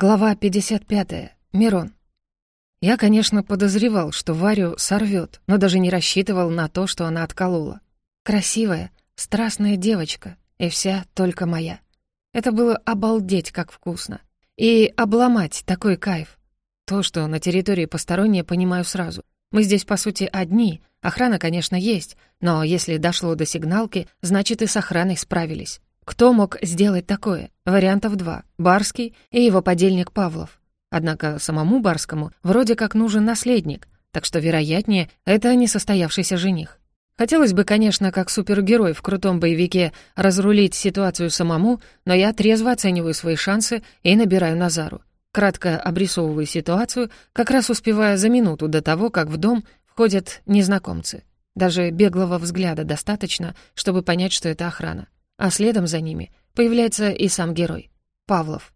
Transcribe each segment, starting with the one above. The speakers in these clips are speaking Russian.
Глава 55. Мирон. Я, конечно, подозревал, что Варю сорвет, но даже не рассчитывал на то, что она отколола. Красивая, страстная девочка, и вся только моя. Это было обалдеть как вкусно. И обломать такой кайф. То, что на территории постороннее, понимаю сразу. Мы здесь, по сути, одни. Охрана, конечно, есть, но если дошло до сигналки, значит, и с охраной справились. Кто мог сделать такое? Вариантов два. Барский и его подельник Павлов. Однако самому Барскому вроде как нужен наследник, так что, вероятнее, это несостоявшийся жених. Хотелось бы, конечно, как супергерой в крутом боевике разрулить ситуацию самому, но я трезво оцениваю свои шансы и набираю Назару. Кратко обрисовываю ситуацию, как раз успевая за минуту до того, как в дом входят незнакомцы. Даже беглого взгляда достаточно, чтобы понять, что это охрана а следом за ними появляется и сам герой — Павлов.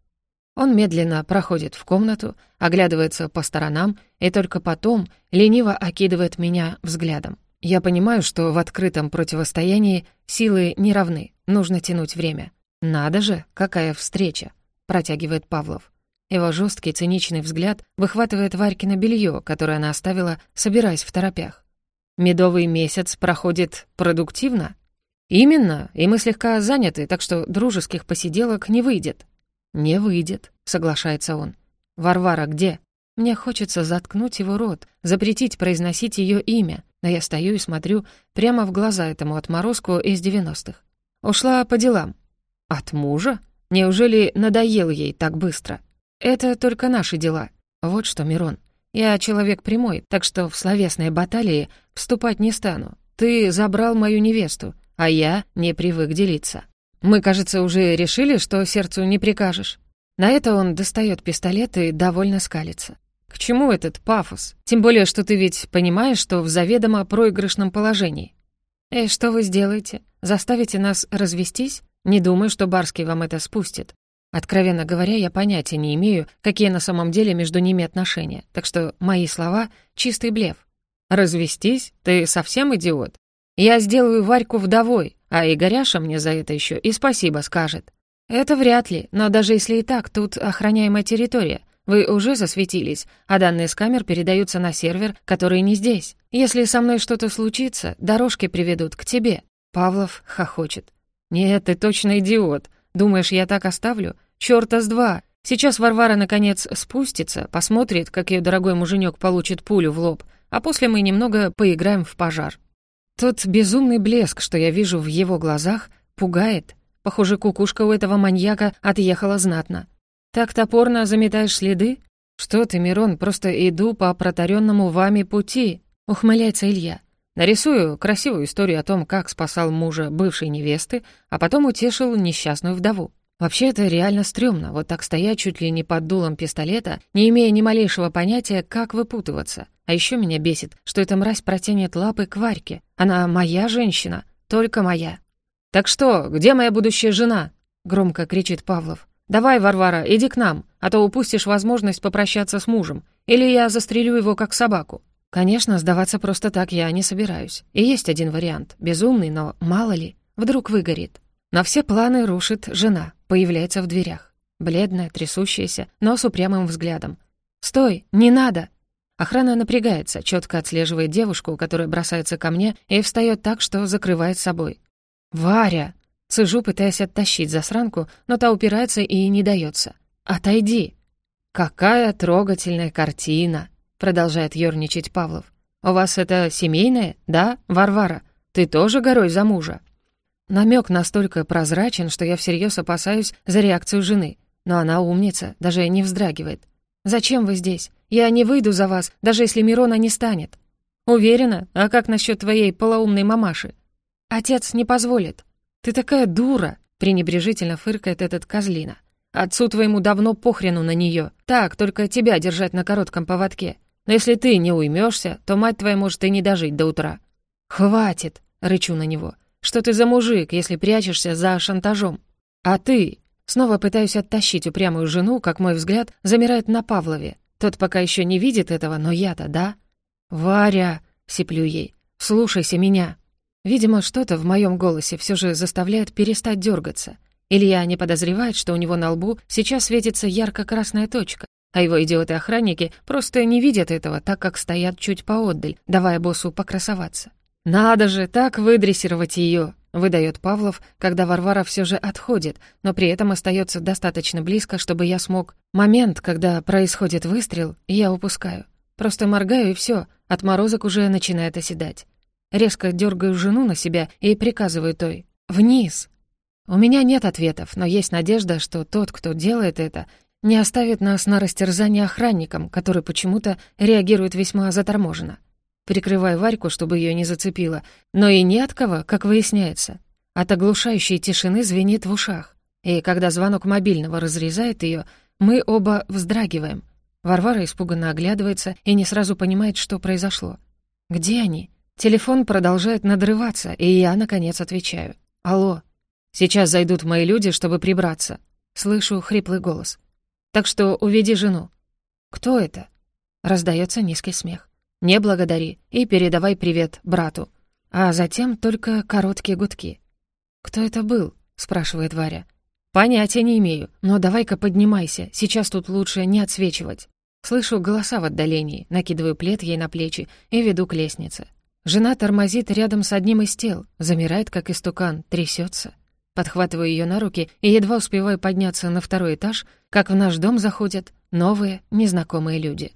Он медленно проходит в комнату, оглядывается по сторонам и только потом лениво окидывает меня взглядом. Я понимаю, что в открытом противостоянии силы не равны, нужно тянуть время. «Надо же, какая встреча!» — протягивает Павлов. Его жесткий циничный взгляд выхватывает Варькино белье, которое она оставила, собираясь в торопях. «Медовый месяц проходит продуктивно?» «Именно, и мы слегка заняты, так что дружеских посиделок не выйдет». «Не выйдет», — соглашается он. «Варвара где?» Мне хочется заткнуть его рот, запретить произносить ее имя, но я стою и смотрю прямо в глаза этому отморозку из девяностых. Ушла по делам. От мужа? Неужели надоел ей так быстро? Это только наши дела. Вот что, Мирон. Я человек прямой, так что в словесные баталии вступать не стану. Ты забрал мою невесту, а я не привык делиться. Мы, кажется, уже решили, что сердцу не прикажешь. На это он достает пистолет и довольно скалится. К чему этот пафос? Тем более, что ты ведь понимаешь, что в заведомо проигрышном положении. И что вы сделаете? Заставите нас развестись? Не думаю, что Барский вам это спустит. Откровенно говоря, я понятия не имею, какие на самом деле между ними отношения, так что мои слова — чистый блеф. «Развестись? Ты совсем идиот? Я сделаю Варьку вдовой, а Игоряша мне за это еще и спасибо скажет. Это вряд ли, но даже если и так, тут охраняемая территория. Вы уже засветились, а данные с камер передаются на сервер, который не здесь. Если со мной что-то случится, дорожки приведут к тебе». Павлов хохочет. «Нет, ты точно идиот. Думаешь, я так оставлю? Чёрта с два. Сейчас Варвара, наконец, спустится, посмотрит, как ее дорогой муженек получит пулю в лоб, а после мы немного поиграем в пожар. Тот безумный блеск, что я вижу в его глазах, пугает. Похоже, кукушка у этого маньяка отъехала знатно. Так топорно заметаешь следы? Что ты, Мирон, просто иду по протаренному вами пути, ухмыляется Илья. Нарисую красивую историю о том, как спасал мужа бывшей невесты, а потом утешил несчастную вдову. Вообще это реально стрёмно, вот так стоять чуть ли не под дулом пистолета, не имея ни малейшего понятия, как выпутываться. А еще меня бесит, что эта мразь протянет лапы к Варьке. Она моя женщина, только моя. «Так что, где моя будущая жена?» — громко кричит Павлов. «Давай, Варвара, иди к нам, а то упустишь возможность попрощаться с мужем, или я застрелю его как собаку». Конечно, сдаваться просто так я не собираюсь. И есть один вариант, безумный, но мало ли, вдруг выгорит. На все планы рушит жена, появляется в дверях. Бледная, трясущаяся, но с упрямым взглядом. «Стой! Не надо!» Охрана напрягается, четко отслеживает девушку, которая бросается ко мне и встает так, что закрывает собой. «Варя!» Цежу, пытаясь оттащить засранку, но та упирается и не дается. «Отойди!» «Какая трогательная картина!» Продолжает ерничать Павлов. «У вас это семейное, да, Варвара? Ты тоже горой за мужа?» Намек настолько прозрачен, что я всерьез опасаюсь за реакцию жены. Но она умница, даже не вздрагивает. «Зачем вы здесь? Я не выйду за вас, даже если Мирона не станет». «Уверена? А как насчет твоей полоумной мамаши?» «Отец не позволит». «Ты такая дура!» — пренебрежительно фыркает этот козлина. «Отцу твоему давно похрену на нее. Так, только тебя держать на коротком поводке. Но если ты не уймешься, то мать твоя может и не дожить до утра». «Хватит!» — рычу на него. Что ты за мужик, если прячешься за шантажом? А ты? Снова пытаюсь оттащить упрямую жену, как мой взгляд замирает на Павлове. Тот пока еще не видит этого, но я-то, да? «Варя!» — сиплю ей. «Слушайся меня!» Видимо, что-то в моем голосе все же заставляет перестать дергаться. Илья не подозревает, что у него на лбу сейчас светится ярко-красная точка, а его идиоты-охранники просто не видят этого, так как стоят чуть поотдаль, давая боссу покрасоваться. «Надо же, так выдрессировать ее, выдает Павлов, когда Варвара все же отходит, но при этом остается достаточно близко, чтобы я смог... Момент, когда происходит выстрел, я упускаю. Просто моргаю, и все, отморозок уже начинает оседать. Резко дергаю жену на себя и приказываю той «Вниз!». У меня нет ответов, но есть надежда, что тот, кто делает это, не оставит нас на растерзание охранникам, который почему-то реагирует весьма заторможенно. Прикрываю Варьку, чтобы ее не зацепило, но и не от кого, как выясняется. От оглушающей тишины звенит в ушах. И когда звонок мобильного разрезает ее, мы оба вздрагиваем. Варвара испуганно оглядывается и не сразу понимает, что произошло. «Где они?» Телефон продолжает надрываться, и я, наконец, отвечаю. «Алло. Сейчас зайдут мои люди, чтобы прибраться». Слышу хриплый голос. «Так что уведи жену». «Кто это?» Раздается низкий смех. «Не благодари и передавай привет брату». А затем только короткие гудки. «Кто это был?» — спрашивает Варя. «Понятия не имею, но давай-ка поднимайся, сейчас тут лучше не отсвечивать». Слышу голоса в отдалении, накидываю плед ей на плечи и веду к лестнице. Жена тормозит рядом с одним из тел, замирает, как истукан, трясется. Подхватываю ее на руки и едва успеваю подняться на второй этаж, как в наш дом заходят новые, незнакомые люди.